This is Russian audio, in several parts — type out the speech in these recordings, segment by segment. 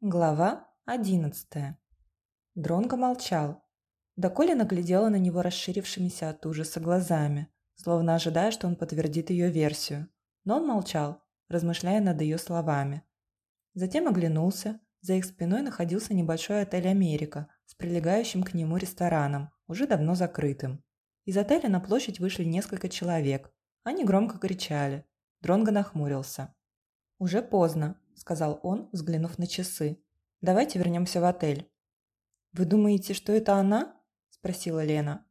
Глава одиннадцатая. Дронго молчал. Да Коля наглядела на него расширившимися от ужаса глазами, словно ожидая, что он подтвердит ее версию. Но он молчал, размышляя над ее словами. Затем оглянулся. За их спиной находился небольшой отель «Америка» с прилегающим к нему рестораном, уже давно закрытым. Из отеля на площадь вышли несколько человек. Они громко кричали. Дронго нахмурился. «Уже поздно», – сказал он, взглянув на часы. «Давайте вернемся в отель». «Вы думаете, что это она?» – спросила Лена.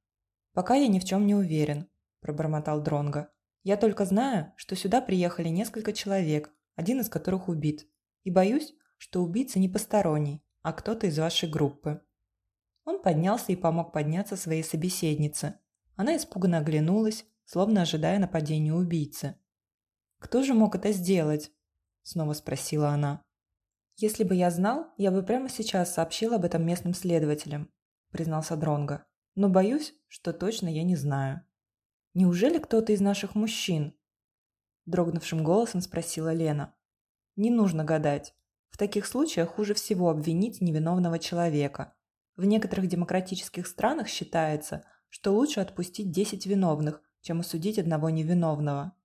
«Пока я ни в чем не уверен», – пробормотал Дронго. «Я только знаю, что сюда приехали несколько человек, один из которых убит. И боюсь, что убийца не посторонний, а кто-то из вашей группы». Он поднялся и помог подняться своей собеседнице. Она испуганно оглянулась, словно ожидая нападения убийцы. «Кто же мог это сделать?» Снова спросила она. Если бы я знал, я бы прямо сейчас сообщил об этом местным следователям, признался Дронго. Но боюсь, что точно я не знаю. Неужели кто-то из наших мужчин? дрогнувшим голосом спросила Лена. Не нужно гадать. В таких случаях хуже всего обвинить невиновного человека. В некоторых демократических странах считается, что лучше отпустить 10 виновных, чем осудить одного невиновного.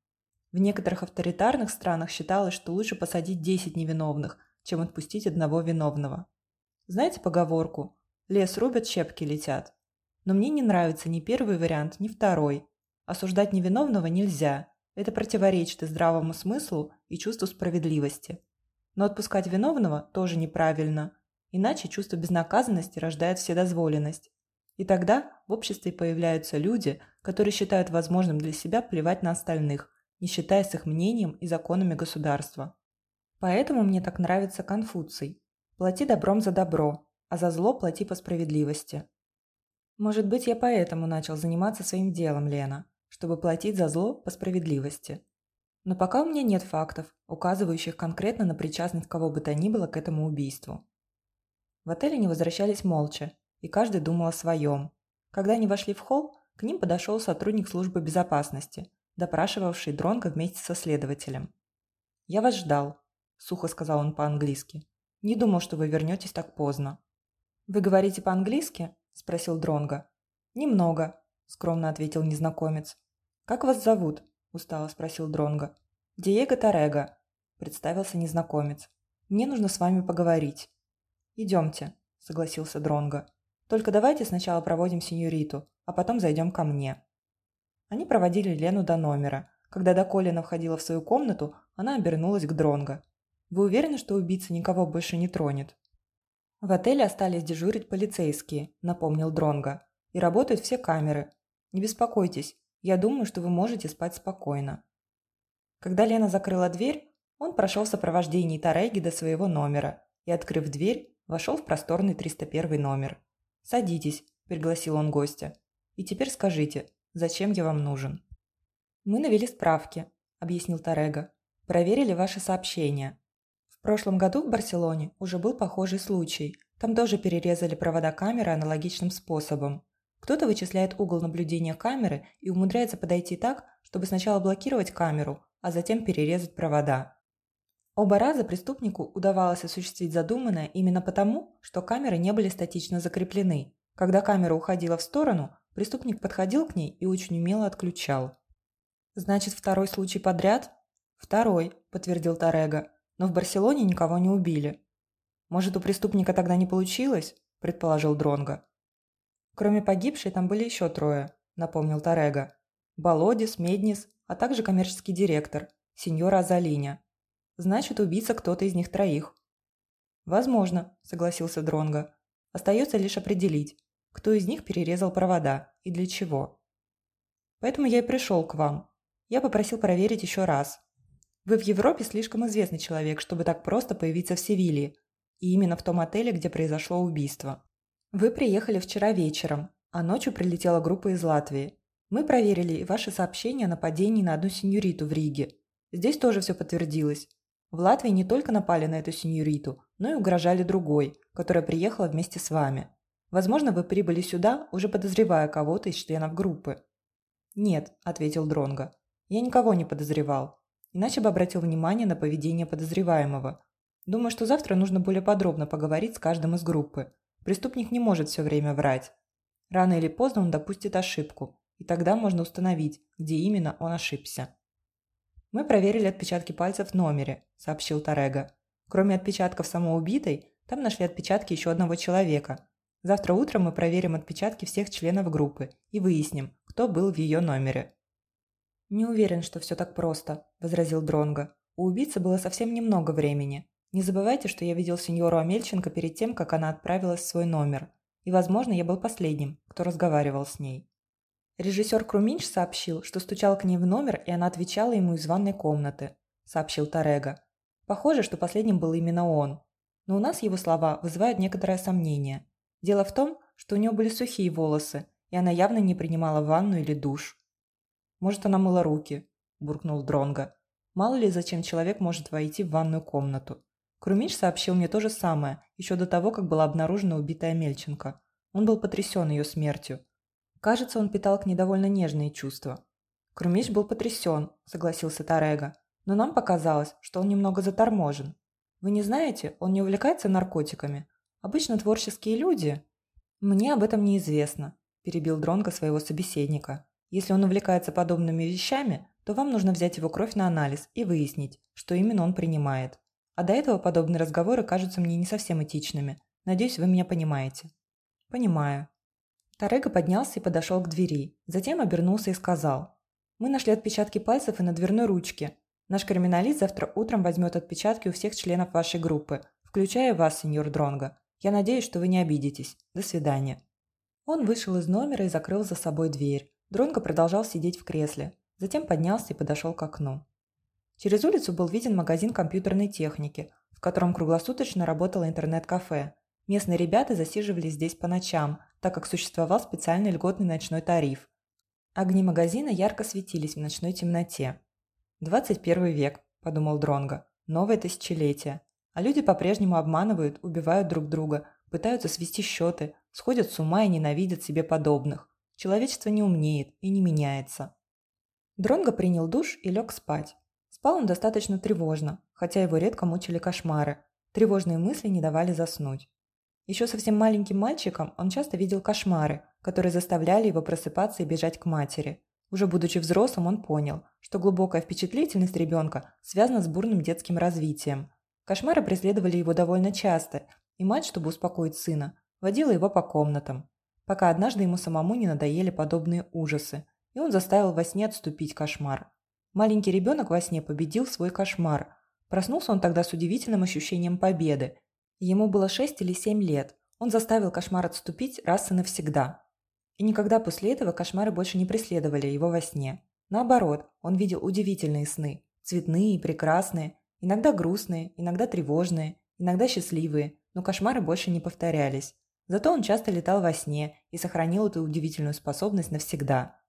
В некоторых авторитарных странах считалось, что лучше посадить 10 невиновных, чем отпустить одного виновного. Знаете поговорку «лес рубят, щепки летят»? Но мне не нравится ни первый вариант, ни второй. Осуждать невиновного нельзя. Это противоречит и здравому смыслу, и чувству справедливости. Но отпускать виновного тоже неправильно. Иначе чувство безнаказанности рождает вседозволенность. И тогда в обществе появляются люди, которые считают возможным для себя плевать на остальных, не считаясь их мнением и законами государства. Поэтому мне так нравится Конфуций. Плати добром за добро, а за зло плати по справедливости. Может быть, я поэтому начал заниматься своим делом, Лена, чтобы платить за зло по справедливости. Но пока у меня нет фактов, указывающих конкретно на причастность кого бы то ни было к этому убийству. В отеле они возвращались молча, и каждый думал о своем. Когда они вошли в холл, к ним подошел сотрудник службы безопасности допрашивавший Дронга вместе со следователем. «Я вас ждал», – сухо сказал он по-английски. «Не думал, что вы вернетесь так поздно». «Вы говорите по-английски?» – спросил Дронга. «Немного», – скромно ответил незнакомец. «Как вас зовут?» – устало спросил Дронга. «Диего Тарега», – представился незнакомец. «Мне нужно с вами поговорить». «Идемте», – согласился Дронга. «Только давайте сначала проводим сеньориту, а потом зайдем ко мне». Они проводили Лену до номера. Когда Доколина входила в свою комнату, она обернулась к Дронго. «Вы уверены, что убийца никого больше не тронет?» «В отеле остались дежурить полицейские», – напомнил Дронго. «И работают все камеры. Не беспокойтесь, я думаю, что вы можете спать спокойно». Когда Лена закрыла дверь, он прошел в сопровождении Тареги до своего номера и, открыв дверь, вошел в просторный 301 номер. «Садитесь», – пригласил он гостя. «И теперь скажите, Зачем я вам нужен?» «Мы навели справки», – объяснил Тарега. «Проверили ваши сообщения. В прошлом году в Барселоне уже был похожий случай. Там тоже перерезали провода камеры аналогичным способом. Кто-то вычисляет угол наблюдения камеры и умудряется подойти так, чтобы сначала блокировать камеру, а затем перерезать провода. Оба раза преступнику удавалось осуществить задуманное именно потому, что камеры не были статично закреплены. Когда камера уходила в сторону, Преступник подходил к ней и очень умело отключал. «Значит, второй случай подряд?» «Второй», – подтвердил Тарега. «Но в Барселоне никого не убили». «Может, у преступника тогда не получилось?» – предположил Дронго. «Кроме погибшей, там были еще трое», – напомнил Тарега. «Болодис, Меднис, а также коммерческий директор, сеньора Азалиня. Значит, убийца кто-то из них троих». «Возможно», – согласился Дронго. «Остается лишь определить, кто из них перерезал провода и для чего. Поэтому я и пришел к вам. Я попросил проверить еще раз. Вы в Европе слишком известный человек, чтобы так просто появиться в Севилье, и именно в том отеле, где произошло убийство. Вы приехали вчера вечером, а ночью прилетела группа из Латвии. Мы проверили и ваши сообщения о нападении на одну сеньориту в Риге. Здесь тоже все подтвердилось. В Латвии не только напали на эту сеньориту, но и угрожали другой, которая приехала вместе с вами. Возможно, вы прибыли сюда, уже подозревая кого-то из членов группы. Нет, ответил Дронго. Я никого не подозревал. Иначе бы обратил внимание на поведение подозреваемого. Думаю, что завтра нужно более подробно поговорить с каждым из группы. Преступник не может все время врать. Рано или поздно он допустит ошибку, и тогда можно установить, где именно он ошибся. «Мы проверили отпечатки пальцев в номере», – сообщил Тарега. «Кроме отпечатков самоубитой, там нашли отпечатки еще одного человека. Завтра утром мы проверим отпечатки всех членов группы и выясним, кто был в ее номере». «Не уверен, что все так просто», – возразил Дронго. «У убийцы было совсем немного времени. Не забывайте, что я видел сеньору Амельченко перед тем, как она отправилась в свой номер. И, возможно, я был последним, кто разговаривал с ней». Режиссер Круминч сообщил, что стучал к ней в номер, и она отвечала ему из ванной комнаты, сообщил Тарега. Похоже, что последним был именно он. Но у нас его слова вызывают некоторое сомнение. Дело в том, что у нее были сухие волосы, и она явно не принимала ванну или душ. «Может, она мыла руки», – буркнул Дронго. «Мало ли, зачем человек может войти в ванную комнату». Крумич сообщил мне то же самое, еще до того, как была обнаружена убитая Мельченко. Он был потрясен ее смертью, Кажется, он питал к ней довольно нежные чувства. Крумич был потрясен, согласился Тарега, но нам показалось, что он немного заторможен. Вы не знаете, он не увлекается наркотиками. Обычно творческие люди... Мне об этом неизвестно, перебил Дронго своего собеседника. Если он увлекается подобными вещами, то вам нужно взять его кровь на анализ и выяснить, что именно он принимает. А до этого подобные разговоры кажутся мне не совсем этичными. Надеюсь, вы меня понимаете. Понимаю, Тарега поднялся и подошел к двери. Затем обернулся и сказал. «Мы нашли отпечатки пальцев и на дверной ручке. Наш криминалист завтра утром возьмет отпечатки у всех членов вашей группы, включая вас, сеньор Дронго. Я надеюсь, что вы не обидитесь. До свидания». Он вышел из номера и закрыл за собой дверь. Дронго продолжал сидеть в кресле. Затем поднялся и подошел к окну. Через улицу был виден магазин компьютерной техники, в котором круглосуточно работало интернет-кафе. Местные ребята засиживались здесь по ночам, так как существовал специальный льготный ночной тариф. Огни магазина ярко светились в ночной темноте. «21 век», – подумал Дронго, – «новое тысячелетие». А люди по-прежнему обманывают, убивают друг друга, пытаются свести счеты, сходят с ума и ненавидят себе подобных. Человечество не умнеет и не меняется. Дронго принял душ и лег спать. Спал он достаточно тревожно, хотя его редко мучили кошмары. Тревожные мысли не давали заснуть. Еще совсем маленьким мальчиком он часто видел кошмары, которые заставляли его просыпаться и бежать к матери. Уже будучи взрослым, он понял, что глубокая впечатлительность ребенка связана с бурным детским развитием. Кошмары преследовали его довольно часто, и мать, чтобы успокоить сына, водила его по комнатам, пока однажды ему самому не надоели подобные ужасы, и он заставил во сне отступить кошмар. Маленький ребенок во сне победил свой кошмар. Проснулся он тогда с удивительным ощущением победы Ему было шесть или семь лет. Он заставил кошмар отступить раз и навсегда. И никогда после этого кошмары больше не преследовали его во сне. Наоборот, он видел удивительные сны. Цветные и прекрасные, иногда грустные, иногда тревожные, иногда счастливые, но кошмары больше не повторялись. Зато он часто летал во сне и сохранил эту удивительную способность навсегда.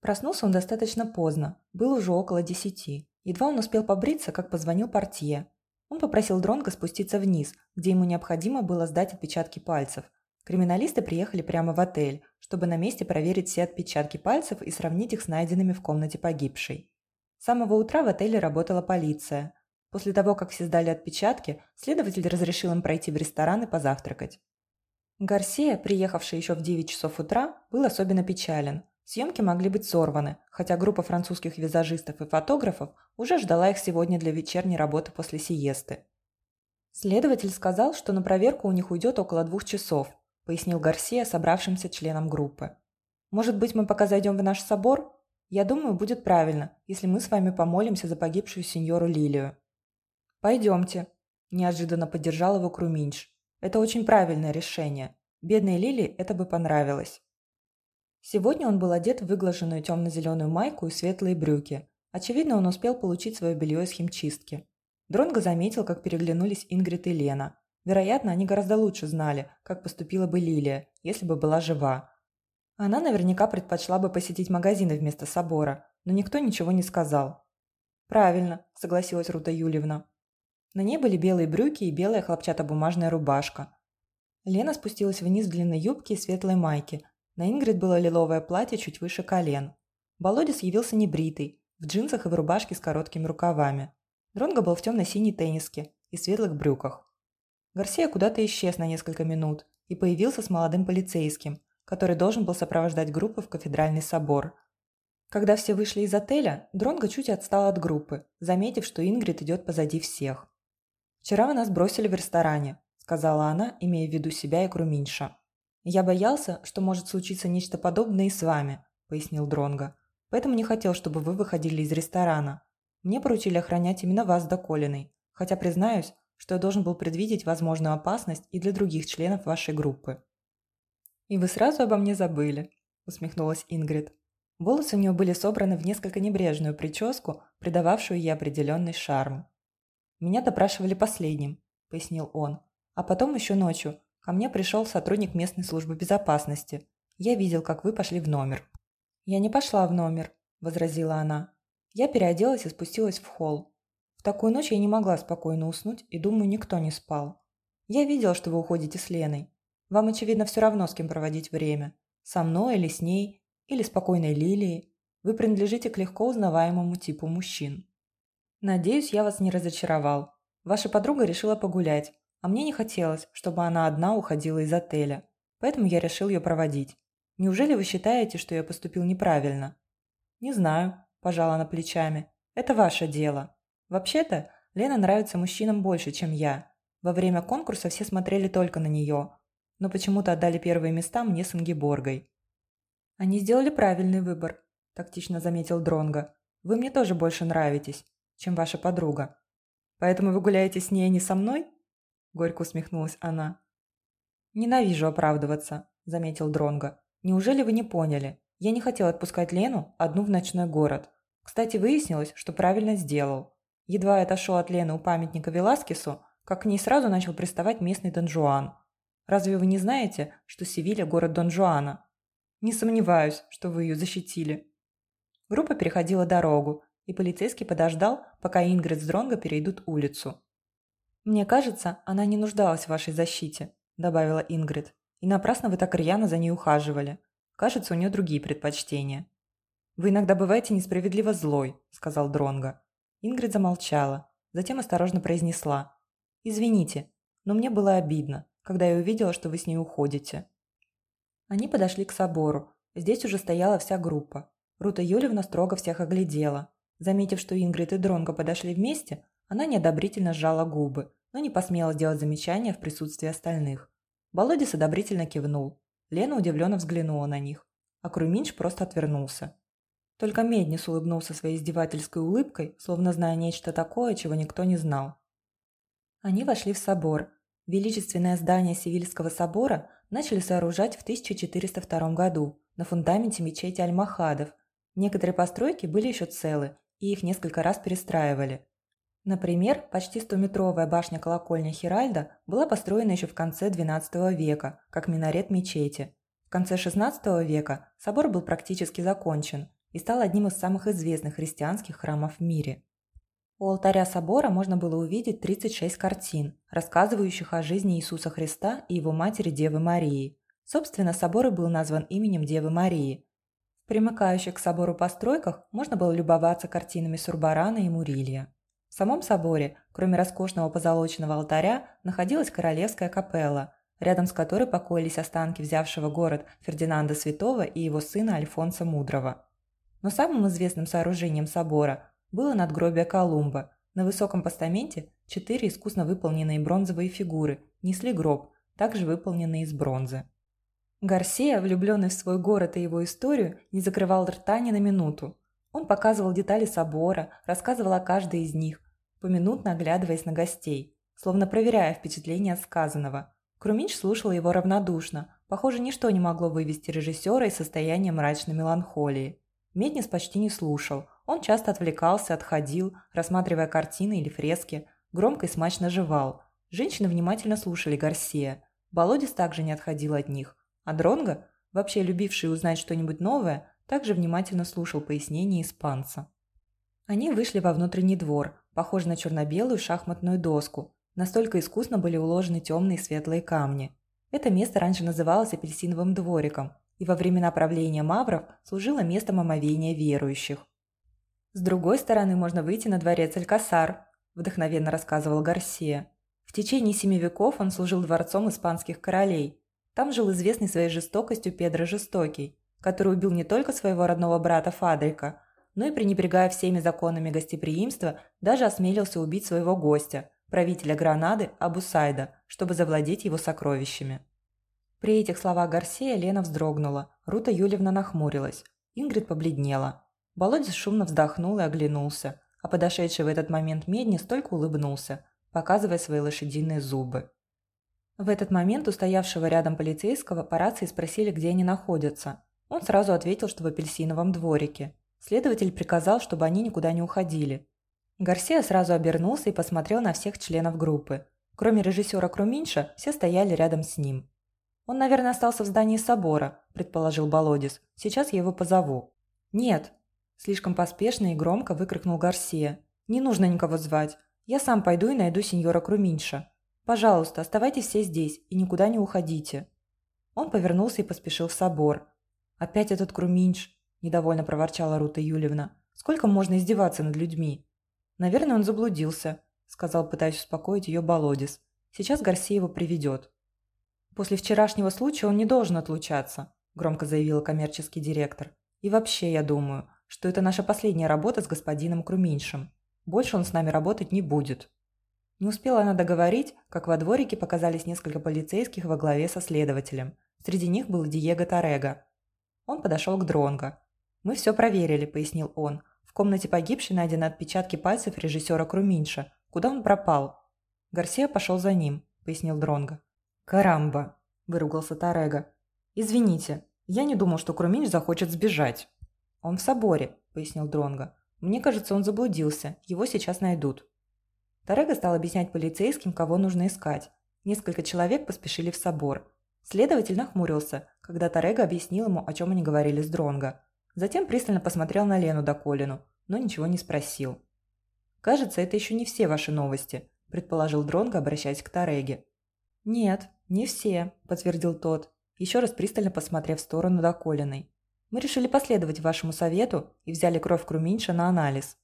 Проснулся он достаточно поздно, был уже около десяти. Едва он успел побриться, как позвонил портье. Он попросил Дронга спуститься вниз, где ему необходимо было сдать отпечатки пальцев. Криминалисты приехали прямо в отель, чтобы на месте проверить все отпечатки пальцев и сравнить их с найденными в комнате погибшей. С самого утра в отеле работала полиция. После того, как все сдали отпечатки, следователь разрешил им пройти в ресторан и позавтракать. Гарсия, приехавший еще в 9 часов утра, был особенно печален. Съемки могли быть сорваны, хотя группа французских визажистов и фотографов уже ждала их сегодня для вечерней работы после сиесты. Следователь сказал, что на проверку у них уйдет около двух часов, пояснил Гарсия собравшимся членам группы. Может быть, мы пока зайдем в наш собор? Я думаю, будет правильно, если мы с вами помолимся за погибшую сеньору Лилию. Пойдемте, неожиданно поддержал его Круминч. Это очень правильное решение. Бедной Лилии это бы понравилось. Сегодня он был одет в выглаженную темно-зеленую майку и светлые брюки. Очевидно, он успел получить свое белье из химчистки. Дронго заметил, как переглянулись Ингрид и Лена. Вероятно, они гораздо лучше знали, как поступила бы Лилия, если бы была жива. Она наверняка предпочла бы посетить магазины вместо собора, но никто ничего не сказал. «Правильно», – согласилась Рута Юльевна. На ней были белые брюки и белая хлопчатобумажная рубашка. Лена спустилась вниз в длинной юбке и светлой майке, на Ингрид было лиловое платье чуть выше колен. Болодис явился небритый, в джинсах и в рубашке с короткими рукавами. Дронго был в темно-синей тенниске и светлых брюках. Гарсия куда-то исчез на несколько минут и появился с молодым полицейским, который должен был сопровождать группу в кафедральный собор. Когда все вышли из отеля, Дронго чуть отстал от группы, заметив, что Ингрид идет позади всех. «Вчера вы нас бросили в ресторане», – сказала она, имея в виду себя и Круминша. «Я боялся, что может случиться нечто подобное и с вами», – пояснил Дронго. «Поэтому не хотел, чтобы вы выходили из ресторана. Мне поручили охранять именно вас до Колиной, хотя, признаюсь, что я должен был предвидеть возможную опасность и для других членов вашей группы». «И вы сразу обо мне забыли», – усмехнулась Ингрид. Волосы у нее были собраны в несколько небрежную прическу, придававшую ей определенный шарм. «Меня допрашивали последним», – пояснил он. «А потом еще ночью ко мне пришел сотрудник местной службы безопасности. Я видел, как вы пошли в номер». «Я не пошла в номер», – возразила она. Я переоделась и спустилась в холл. В такую ночь я не могла спокойно уснуть, и, думаю, никто не спал. Я видела, что вы уходите с Леной. Вам, очевидно, все равно, с кем проводить время. Со мной или с ней, или спокойной Лилией. Вы принадлежите к легко узнаваемому типу мужчин. Надеюсь, я вас не разочаровал. Ваша подруга решила погулять, а мне не хотелось, чтобы она одна уходила из отеля. Поэтому я решил ее проводить. Неужели вы считаете, что я поступил неправильно? Не знаю, пожала она плечами. Это ваше дело. Вообще-то, Лена нравится мужчинам больше, чем я. Во время конкурса все смотрели только на нее, но почему-то отдали первые места мне с Ингеборгой. Они сделали правильный выбор, тактично заметил Дронга. Вы мне тоже больше нравитесь чем ваша подруга. Поэтому вы гуляете с ней, а не со мной?» Горько усмехнулась она. «Ненавижу оправдываться», – заметил Дронго. «Неужели вы не поняли? Я не хотел отпускать Лену одну в ночной город. Кстати, выяснилось, что правильно сделал. Едва я отошел от Лены у памятника Веласкесу, как к ней сразу начал приставать местный Дон Жуан. Разве вы не знаете, что Севилья – город Дон Жуана? Не сомневаюсь, что вы ее защитили». Группа переходила дорогу, и полицейский подождал, пока Ингрид с Дронго перейдут улицу. «Мне кажется, она не нуждалась в вашей защите», – добавила Ингрид. «И напрасно вы так рьяно за ней ухаживали. Кажется, у нее другие предпочтения». «Вы иногда бываете несправедливо злой», – сказал Дронго. Ингрид замолчала, затем осторожно произнесла. «Извините, но мне было обидно, когда я увидела, что вы с ней уходите». Они подошли к собору. Здесь уже стояла вся группа. Рута Юлевна строго всех оглядела. Заметив, что Ингрид и Дронго подошли вместе, она неодобрительно сжала губы, но не посмела сделать замечания в присутствии остальных. Болодис одобрительно кивнул. Лена удивленно взглянула на них, а Круминч просто отвернулся. Только Меднис улыбнулся своей издевательской улыбкой, словно зная нечто такое, чего никто не знал. Они вошли в собор. Величественное здание Севильского собора начали сооружать в 1402 году на фундаменте мечети Аль-Махадов. Некоторые постройки были еще целы, и их несколько раз перестраивали. Например, почти 100-метровая башня-колокольня Хиральда была построена еще в конце XII века, как минарет мечети. В конце XVI века собор был практически закончен и стал одним из самых известных христианских храмов в мире. У алтаря собора можно было увидеть 36 картин, рассказывающих о жизни Иисуса Христа и его матери Девы Марии. Собственно, собор и был назван именем Девы Марии, примыкающих к собору постройках можно было любоваться картинами Сурбарана и Мурилья. В самом соборе, кроме роскошного позолоченного алтаря, находилась королевская капелла, рядом с которой покоились останки взявшего город Фердинанда Святого и его сына Альфонса Мудрого. Но самым известным сооружением собора было надгробие Колумба. На высоком постаменте четыре искусно выполненные бронзовые фигуры несли гроб, также выполненный из бронзы. Гарсия, влюбленный в свой город и его историю, не закрывал рта ни на минуту. Он показывал детали собора, рассказывал о каждой из них, поминутно оглядываясь на гостей, словно проверяя впечатление от сказанного. Круминч слушал его равнодушно. Похоже, ничто не могло вывести режиссера из состояния мрачной меланхолии. Меднис почти не слушал. Он часто отвлекался, отходил, рассматривая картины или фрески, громко и смачно жевал. Женщины внимательно слушали Гарсия. Болодис также не отходил от них. А Дронго, вообще любивший узнать что-нибудь новое, также внимательно слушал пояснения испанца. Они вышли во внутренний двор, похожий на черно-белую шахматную доску. Настолько искусно были уложены темные светлые камни. Это место раньше называлось апельсиновым двориком и во времена правления мавров служило местом омовения верующих. «С другой стороны можно выйти на дворец Алькасар», – вдохновенно рассказывал Гарсия. В течение семи веков он служил дворцом испанских королей. Там жил известный своей жестокостью Педро Жестокий, который убил не только своего родного брата Фадрика, но и, пренебрегая всеми законами гостеприимства, даже осмелился убить своего гостя, правителя Гранады Абусайда, чтобы завладеть его сокровищами. При этих словах Гарсия Лена вздрогнула, Рута Юлевна нахмурилась, Ингрид побледнела. Володя шумно вздохнул и оглянулся, а подошедший в этот момент Медни столько улыбнулся, показывая свои лошадиные зубы. В этот момент у стоявшего рядом полицейского по рации спросили, где они находятся. Он сразу ответил, что в апельсиновом дворике. Следователь приказал, чтобы они никуда не уходили. Гарсия сразу обернулся и посмотрел на всех членов группы. Кроме режиссера Круминша, все стояли рядом с ним. «Он, наверное, остался в здании собора», – предположил Болодис. «Сейчас я его позову». «Нет», – слишком поспешно и громко выкрикнул Гарсия. «Не нужно никого звать. Я сам пойду и найду сеньора Круминша. Пожалуйста, оставайтесь все здесь и никуда не уходите». Он повернулся и поспешил в собор. «Опять этот Круминш», – недовольно проворчала Рута Юлевна. «Сколько можно издеваться над людьми?» «Наверное, он заблудился», – сказал, пытаясь успокоить ее Болодис. «Сейчас Гарсия его приведет». «После вчерашнего случая он не должен отлучаться», – громко заявила коммерческий директор. «И вообще, я думаю, что это наша последняя работа с господином Круминшем. Больше он с нами работать не будет». Не успела она договорить, как во дворике показались несколько полицейских во главе со следователем. Среди них был Диего Тарега. Он подошел к Дронго. «Мы все проверили», – пояснил он. «В комнате погибшей найдены отпечатки пальцев режиссера Круминша. Куда он пропал?» Гарсия пошел за ним, – пояснил Дронго. «Карамба!» – выругался Тарега. «Извините, я не думал, что Круминш захочет сбежать». «Он в соборе», – пояснил Дронго. Мне кажется, он заблудился. Его сейчас найдут. Тарега стал объяснять полицейским, кого нужно искать. Несколько человек поспешили в собор. Следователь нахмурился, когда Тарега объяснил ему, о чем они говорили с Дронго. Затем пристально посмотрел на Лену Доколину, но ничего не спросил. «Кажется, это еще не все ваши новости», – предположил Дронго, обращаясь к Тареге. «Нет, не все», – подтвердил тот, еще раз пристально посмотрев в сторону Доколиной. Мы решили последовать вашему совету и взяли кровь Круминша на анализ.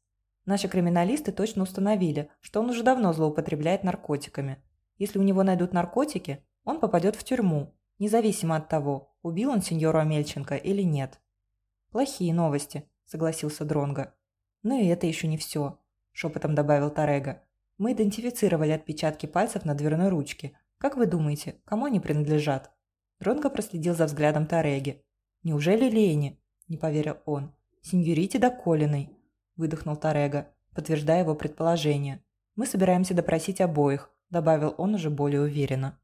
Наши криминалисты точно установили, что он уже давно злоупотребляет наркотиками. Если у него найдут наркотики, он попадет в тюрьму, независимо от того, убил он сеньору Амельченко или нет. «Плохие новости», – согласился Дронго. «Ну и это еще не все», – шепотом добавил Тарега. «Мы идентифицировали отпечатки пальцев на дверной ручке. Как вы думаете, кому они принадлежат?» Дронго проследил за взглядом Тареги. «Неужели Лене?» – не поверил он. «Синьорите Доколиной», – выдохнул Тарега, подтверждая его предположение. «Мы собираемся допросить обоих», – добавил он уже более уверенно.